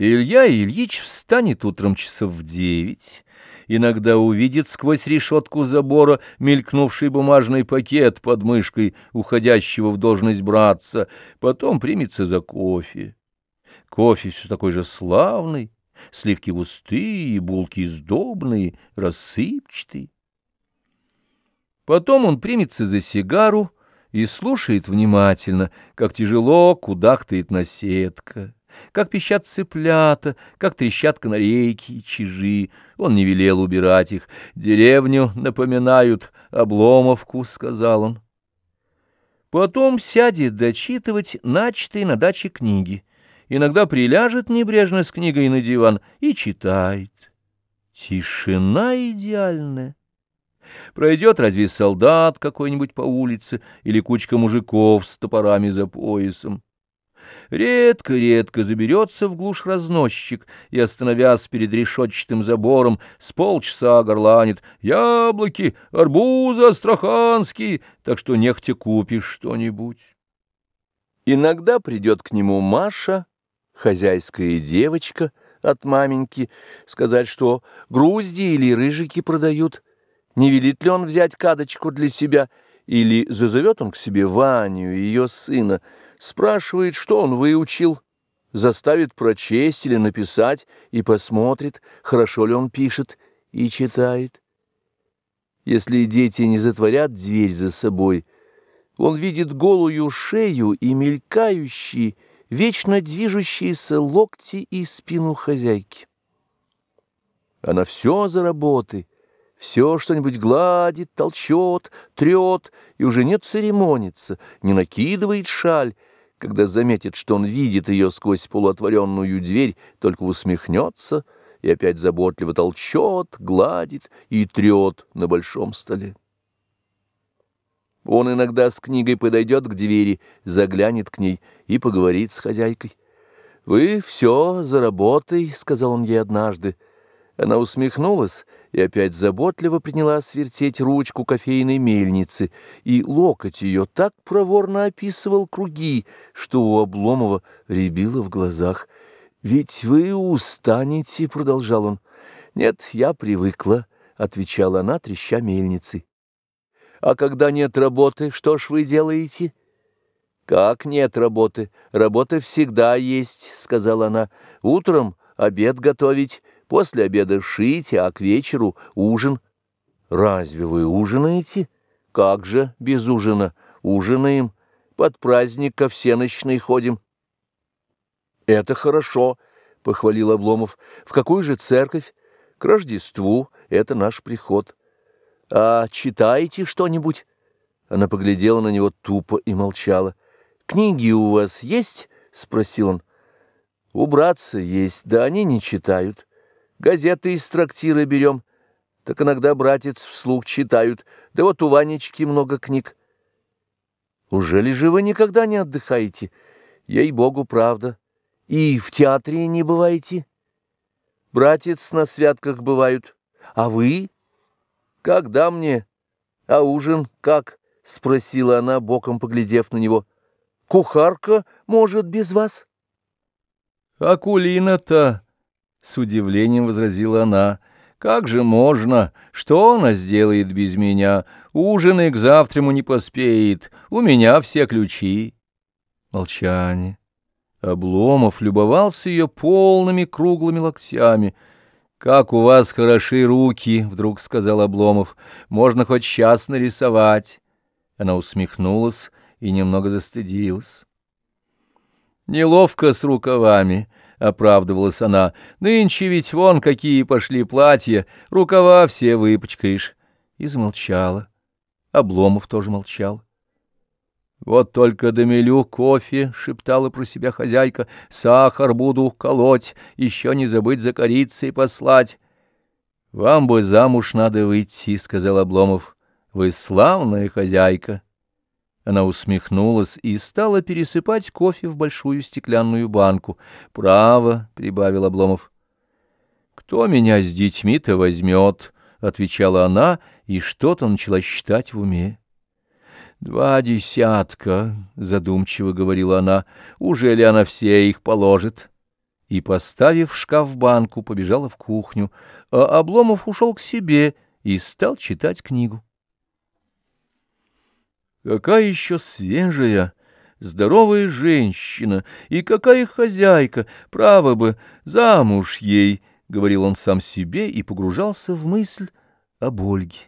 Илья Ильич встанет утром часов в девять, иногда увидит сквозь решетку забора мелькнувший бумажный пакет под мышкой уходящего в должность братца, потом примется за кофе. Кофе все такой же славный, сливки густые, булки сдобные, рассыпчатые. Потом он примется за сигару и слушает внимательно, как тяжело кудахтает наседка как пищат цыплята, как трещат канарейки и чижи. Он не велел убирать их. Деревню напоминают, обломовку, — сказал он. Потом сядет дочитывать начатые на даче книги. Иногда приляжет небрежно с книгой на диван и читает. Тишина идеальная. Пройдет разве солдат какой-нибудь по улице или кучка мужиков с топорами за поясом? Редко-редко заберется в глушь разносчик и, остановясь перед решетчатым забором, с полчаса горланит. «Яблоки, арбузы астраханские, так что нехте купишь что-нибудь». Иногда придет к нему Маша, хозяйская девочка от маменьки, сказать, что грузди или рыжики продают, не велит ли он взять кадочку для себя, или зазовет он к себе Ваню, ее сына, спрашивает, что он выучил, заставит прочесть или написать и посмотрит, хорошо ли он пишет и читает. Если дети не затворят дверь за собой, он видит голую шею и мелькающие, вечно движущиеся локти и спину хозяйки. Она все за работы, все что-нибудь гладит, толчет, трет, и уже не церемонится, не накидывает шаль, когда заметит, что он видит ее сквозь полуотворенную дверь, только усмехнется и опять заботливо толчет, гладит и трет на большом столе. Он иногда с книгой подойдет к двери, заглянет к ней и поговорит с хозяйкой. «Вы все за работой», — сказал он ей однажды. Она усмехнулась и опять заботливо приняла свертеть ручку кофейной мельницы, и локоть ее так проворно описывал круги, что у Обломова рябило в глазах. «Ведь вы устанете», — продолжал он. «Нет, я привыкла», — отвечала она, треща мельницей. «А когда нет работы, что ж вы делаете?» «Как нет работы? Работа всегда есть», — сказала она. «Утром обед готовить, После обеда шить, а к вечеру ужин. Разве вы ужинаете? Как же без ужина? Ужинаем. Под праздник ко всеночной ходим. Это хорошо, — похвалил Обломов. В какую же церковь? К Рождеству. Это наш приход. А читаете что-нибудь? Она поглядела на него тупо и молчала. «Книги у вас есть?» — спросил он. «У братца есть, да они не читают». Газеты из трактира берем. Так иногда братец вслух читают. Да вот у Ванечки много книг. Ужели же вы никогда не отдыхаете? Ей-богу, правда. И в театре не бываете? Братец на святках бывают. А вы? Когда мне? А ужин как? Спросила она, боком поглядев на него. Кухарка, может, без вас? Акулина-то... С удивлением возразила она. «Как же можно? Что она сделает без меня? Ужин и к завтраму не поспеет. У меня все ключи». Молчание. Обломов любовался ее полными круглыми локтями. «Как у вас хороши руки!» — вдруг сказал Обломов. «Можно хоть сейчас нарисовать». Она усмехнулась и немного застыдилась. «Неловко с рукавами». — оправдывалась она. «Нынче ведь вон какие пошли платья, рукава все выпачкаешь». И замолчала. Обломов тоже молчал. «Вот только домелю кофе», — шептала про себя хозяйка, — «сахар буду колоть, еще не забыть за корицей послать». «Вам бы замуж надо выйти», — сказал Обломов. «Вы славная хозяйка». Она усмехнулась и стала пересыпать кофе в большую стеклянную банку. «Право», — прибавил Обломов. «Кто меня с детьми-то возьмет?» — отвечала она, и что-то начала считать в уме. «Два десятка», — задумчиво говорила она, — «уже ли она все их положит?» и, поставив в шкаф банку, побежала в кухню, а Обломов ушел к себе и стал читать книгу. Какая еще свежая, здоровая женщина, и какая хозяйка, право бы, замуж ей, — говорил он сам себе и погружался в мысль об Ольге.